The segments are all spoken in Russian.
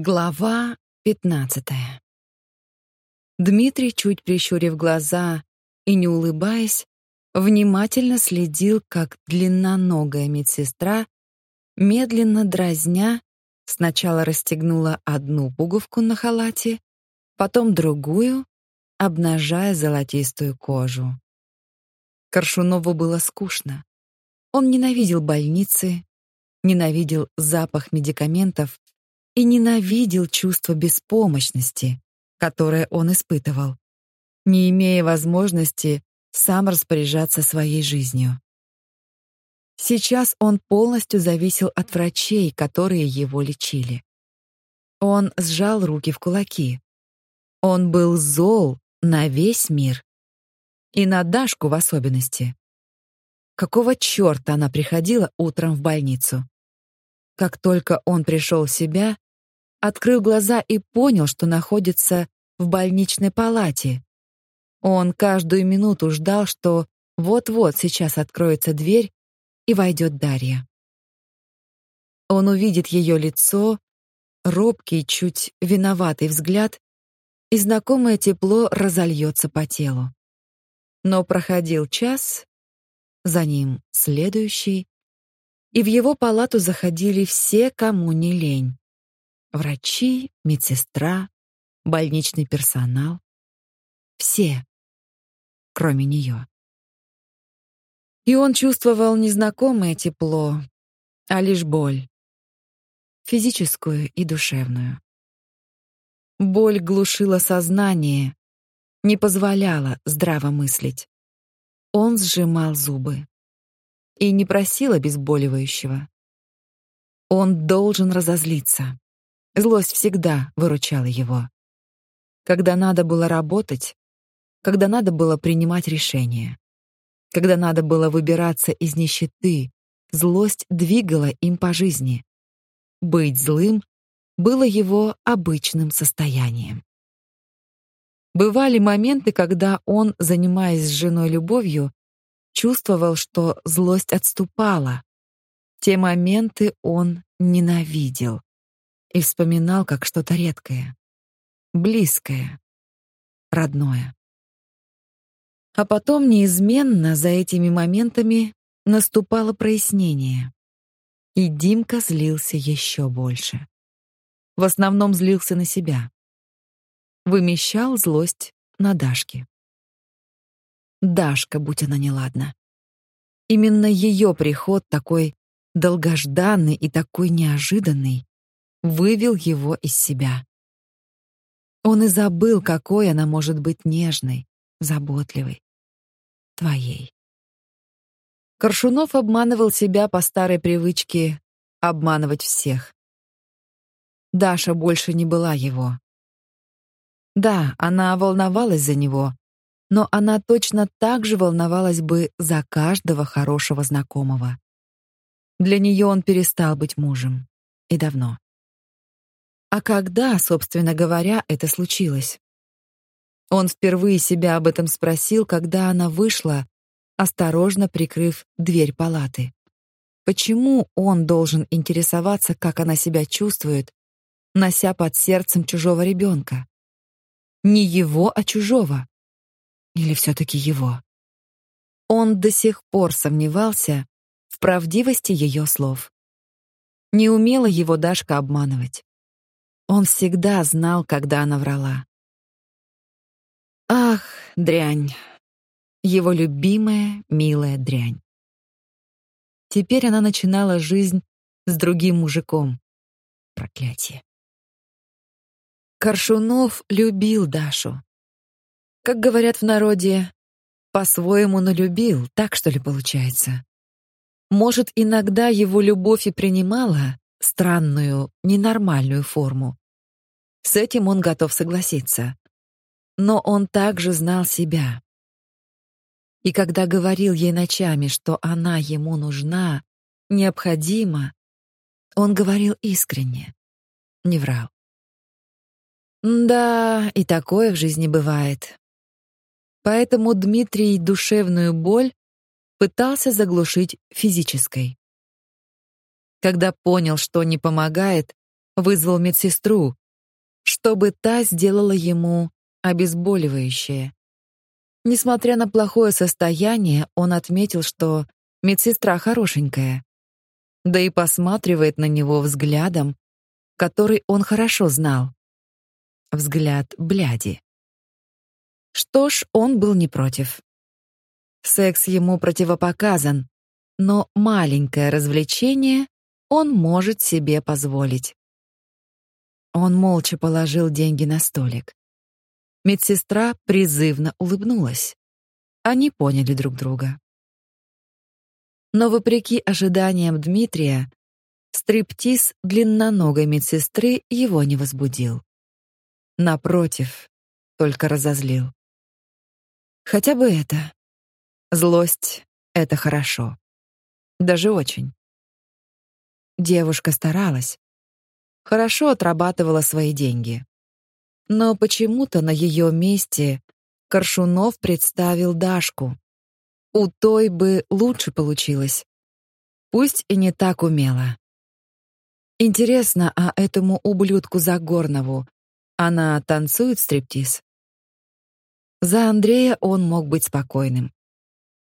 Глава пятнадцатая. Дмитрий, чуть прищурив глаза и не улыбаясь, внимательно следил, как длинноногая медсестра, медленно дразня, сначала расстегнула одну пуговку на халате, потом другую, обнажая золотистую кожу. Коршунову было скучно. Он ненавидел больницы, ненавидел запах медикаментов и ненавидел чувство беспомощности, которое он испытывал, не имея возможности сам распоряжаться своей жизнью. Сейчас он полностью зависел от врачей, которые его лечили. Он сжал руки в кулаки. Он был зол на весь мир. И на Дашку в особенности. Какого чёрта она приходила утром в больницу? Как только он пришел в себя, открыл глаза и понял, что находится в больничной палате. Он каждую минуту ждал, что вот-вот сейчас откроется дверь и войдет Дарья. Он увидит ее лицо, робкий, чуть виноватый взгляд, и знакомое тепло разольется по телу. Но проходил час, за ним следующий, и в его палату заходили все, кому не лень. Врачи, медсестра, больничный персонал. Все, кроме нее. И он чувствовал не знакомое тепло, а лишь боль. Физическую и душевную. Боль глушила сознание, не позволяла здраво мыслить. Он сжимал зубы и не просил обезболивающего. Он должен разозлиться. Злость всегда выручала его. Когда надо было работать, когда надо было принимать решения, когда надо было выбираться из нищеты, злость двигала им по жизни. Быть злым было его обычным состоянием. Бывали моменты, когда он, занимаясь с женой любовью, чувствовал, что злость отступала. Те моменты он ненавидел и вспоминал как что-то редкое, близкое, родное. А потом неизменно за этими моментами наступало прояснение. И Димка злился еще больше. В основном злился на себя. Вымещал злость на Дашке. Дашка, будь она неладна. Именно ее приход такой долгожданный и такой неожиданный вывел его из себя. Он и забыл, какой она может быть нежной, заботливой, твоей. Коршунов обманывал себя по старой привычке обманывать всех. Даша больше не была его. Да, она волновалась за него, но она точно так же волновалась бы за каждого хорошего знакомого. Для нее он перестал быть мужем. И давно. А когда, собственно говоря, это случилось? Он впервые себя об этом спросил, когда она вышла, осторожно прикрыв дверь палаты. Почему он должен интересоваться, как она себя чувствует, нося под сердцем чужого ребенка? Не его, а чужого. Или все таки его? Он до сих пор сомневался в правдивости ее слов. Не умела его Дашка обманывать. Он всегда знал, когда она врала. Ах, дрянь. Его любимая, милая дрянь. Теперь она начинала жизнь с другим мужиком. Проклятие. Коршунов любил Дашу. Как говорят в народе, по-своему налюбил, так что ли получается. Может, иногда его любовь и принимала странную, ненормальную форму. С этим он готов согласиться. Но он также знал себя. И когда говорил ей ночами, что она ему нужна, необходима, он говорил искренне, не врал. Да, и такое в жизни бывает. Поэтому Дмитрий душевную боль пытался заглушить физической. Когда понял, что не помогает, вызвал медсестру, чтобы та сделала ему обезболивающее. Несмотря на плохое состояние, он отметил, что медсестра хорошенькая, да и посматривает на него взглядом, который он хорошо знал. Взгляд бляди. Что ж, он был не против. Секс ему противопоказан, но маленькое развлечение он может себе позволить. Он молча положил деньги на столик. Медсестра призывно улыбнулась. Они поняли друг друга. Но вопреки ожиданиям Дмитрия, стриптиз длинноногой медсестры его не возбудил. Напротив, только разозлил. Хотя бы это. Злость — это хорошо. Даже очень. Девушка старалась. Хорошо отрабатывала свои деньги. Но почему-то на ее месте Коршунов представил Дашку. У той бы лучше получилось. Пусть и не так умело. Интересно, а этому ублюдку Загорнову она танцует стриптиз? За Андрея он мог быть спокойным.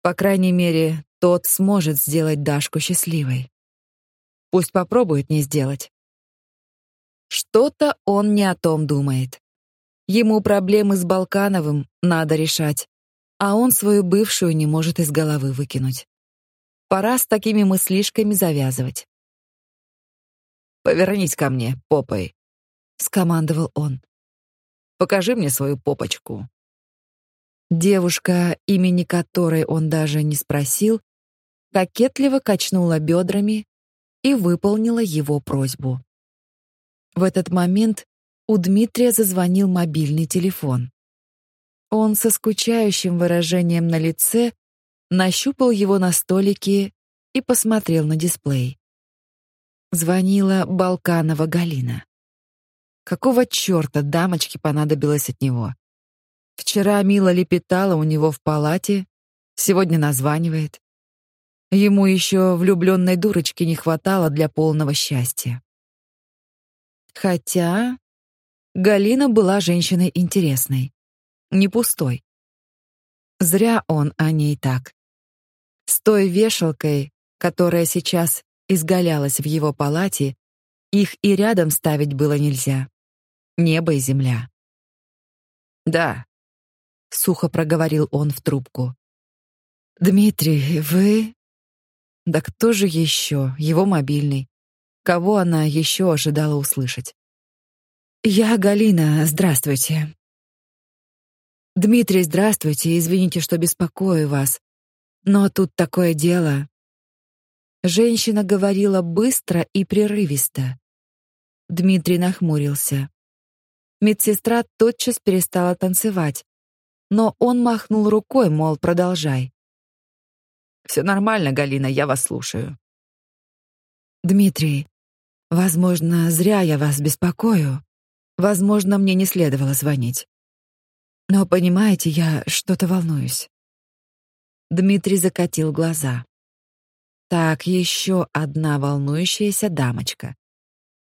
По крайней мере, тот сможет сделать Дашку счастливой. Пусть попробует не сделать. Что-то он не о том думает. Ему проблемы с Балкановым надо решать, а он свою бывшую не может из головы выкинуть. Пора с такими мыслишками завязывать. «Повернись ко мне, попой», — скомандовал он. «Покажи мне свою попочку». Девушка, имени которой он даже не спросил, кокетливо качнула бедрами и выполнила его просьбу. В этот момент у Дмитрия зазвонил мобильный телефон. Он со скучающим выражением на лице нащупал его на столике и посмотрел на дисплей. Звонила Балканова Галина. Какого чёрта дамочке понадобилось от него? Вчера мило лепетала у него в палате, сегодня названивает. Ему еще влюбленной дурочки не хватало для полного счастья. Хотя Галина была женщиной интересной, не пустой. Зря он о ней так. С той вешалкой, которая сейчас изгалялась в его палате, их и рядом ставить было нельзя. Небо и земля. Да, сухо проговорил он в трубку. Дмитрий, вы? Да кто же еще? Его мобильный. Кого она еще ожидала услышать? Я Галина, здравствуйте. Дмитрий, здравствуйте. Извините, что беспокою вас. Но тут такое дело. Женщина говорила быстро и прерывисто. Дмитрий нахмурился. Медсестра тотчас перестала танцевать, но он махнул рукой, мол, продолжай. Все нормально, Галина, я вас слушаю. Дмитрий, возможно, зря я вас беспокою. Возможно, мне не следовало звонить. Но понимаете, я что-то волнуюсь. Дмитрий закатил глаза. Так, еще одна волнующаяся дамочка.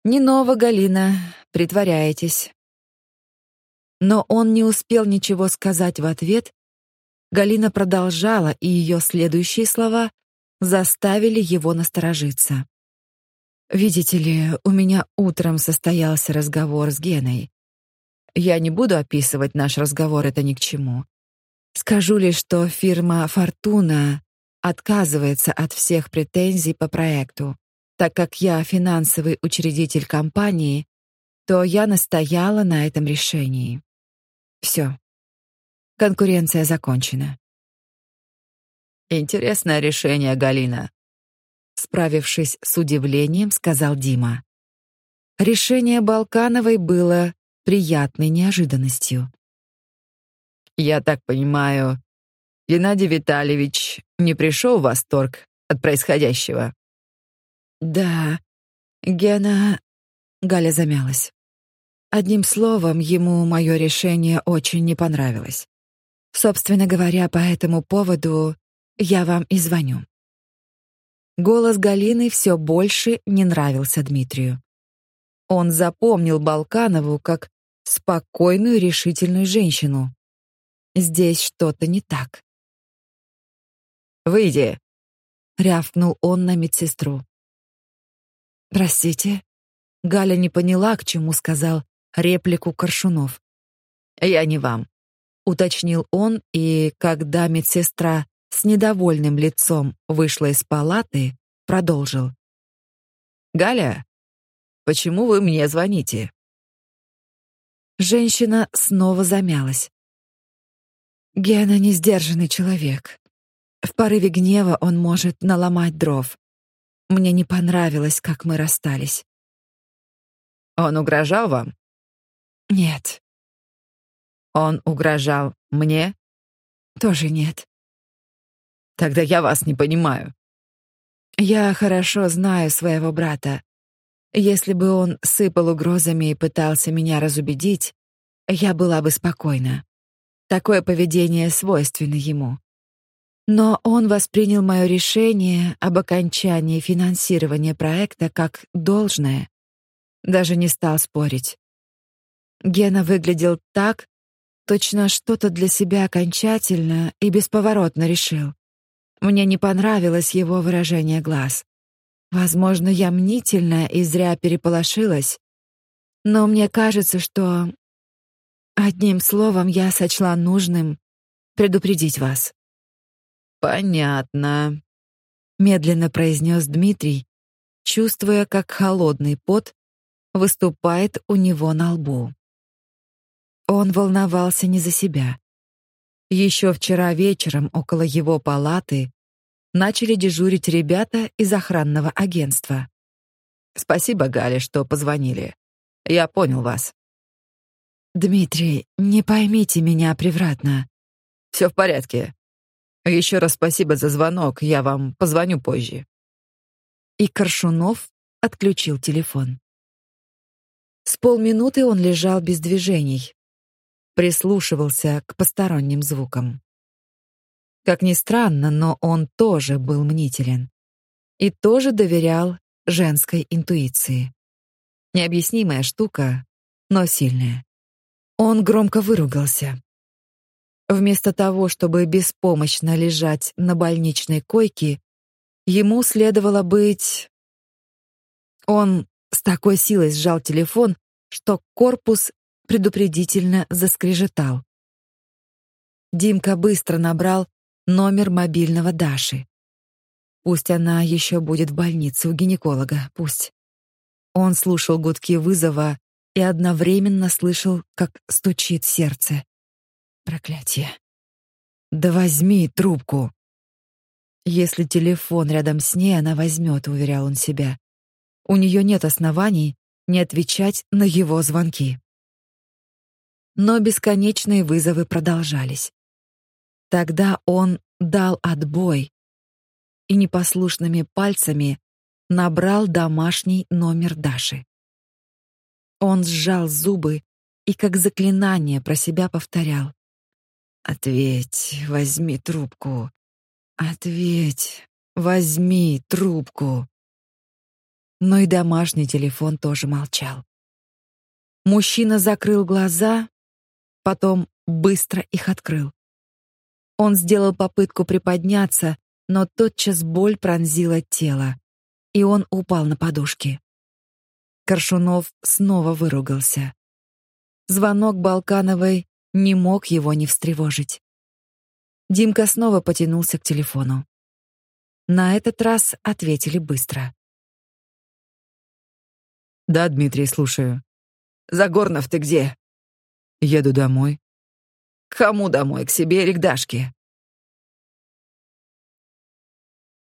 Не нова, Галина, притворяетесь. Но он не успел ничего сказать в ответ. Галина продолжала, и ее следующие слова заставили его насторожиться. Видите ли, у меня утром состоялся разговор с Геной. Я не буду описывать наш разговор, это ни к чему. Скажу лишь, что фирма Фортуна отказывается от всех претензий по проекту. Так как я финансовый учредитель компании, то я настояла на этом решении. Все. Конкуренция закончена. Интересное решение, Галина, справившись с удивлением, сказал Дима. Решение Балкановой было приятной неожиданностью. Я так понимаю, Геннадий Витальевич не пришел в восторг от происходящего. Да, Гена Галя замялась. Одним словом, ему мое решение очень не понравилось. Собственно говоря, по этому поводу я вам и звоню. Голос Галины все больше не нравился Дмитрию. Он запомнил Балканову как спокойную, решительную женщину. Здесь что-то не так. «Выйди!» — рявкнул он на медсестру. «Простите?» Галя не поняла, к чему сказал реплику Коршунов. «Я не вам», — уточнил он, и, когда медсестра с недовольным лицом вышла из палаты, продолжил. «Галя, почему вы мне звоните?» Женщина снова замялась. Гена не сдержанный человек. В порыве гнева он может наломать дров. Мне не понравилось, как мы расстались. Он угрожал вам? Нет. Он угрожал мне? Тоже нет. Тогда я вас не понимаю. Я хорошо знаю своего брата. Если бы он сыпал угрозами и пытался меня разубедить, я была бы спокойна. Такое поведение свойственно ему. Но он воспринял мое решение об окончании финансирования проекта как должное. Даже не стал спорить. Гена выглядел так, точно что-то для себя окончательно и бесповоротно решил. Мне не понравилось его выражение глаз. Возможно, я мнительна и зря переполошилась, но мне кажется, что одним словом я сочла нужным предупредить вас. Понятно, медленно произнес Дмитрий, чувствуя, как холодный пот выступает у него на лбу. Он волновался не за себя. Еще вчера вечером около его палаты начали дежурить ребята из охранного агентства. Спасибо, Галя, что позвонили. Я понял вас. Дмитрий, не поймите меня превратно. Все в порядке. Еще раз спасибо за звонок. Я вам позвоню позже. И Коршунов отключил телефон. С полминуты он лежал без движений, прислушивался к посторонним звукам. Как ни странно, но он тоже был мнителен и тоже доверял женской интуиции. Необъяснимая штука, но сильная. Он громко выругался. Вместо того, чтобы беспомощно лежать на больничной койке, ему следовало быть Он с такой силой сжал телефон, что корпус предупредительно заскрежетал. Димка быстро набрал номер мобильного Даши. Пусть она еще будет в больнице у гинеколога, пусть. Он слушал гудки вызова и одновременно слышал, как стучит сердце. Проклятие. Да возьми трубку. Если телефон рядом с ней, она возьмет, уверял он себя. У нее нет оснований не отвечать на его звонки. Но бесконечные вызовы продолжались. Тогда он дал отбой и непослушными пальцами набрал домашний номер Даши. Он сжал зубы и как заклинание про себя повторял: "Ответь, возьми трубку. Ответь, возьми трубку". Но и домашний телефон тоже молчал. Мужчина закрыл глаза, потом быстро их открыл. Он сделал попытку приподняться, но тотчас боль пронзила тело, и он упал на подушки. Коршунов снова выругался. Звонок Балкановой не мог его не встревожить. Димка снова потянулся к телефону. На этот раз ответили быстро. Да, Дмитрий, слушаю. Загорнов ты где? Еду домой. Кому домой? К себе или к Дашке?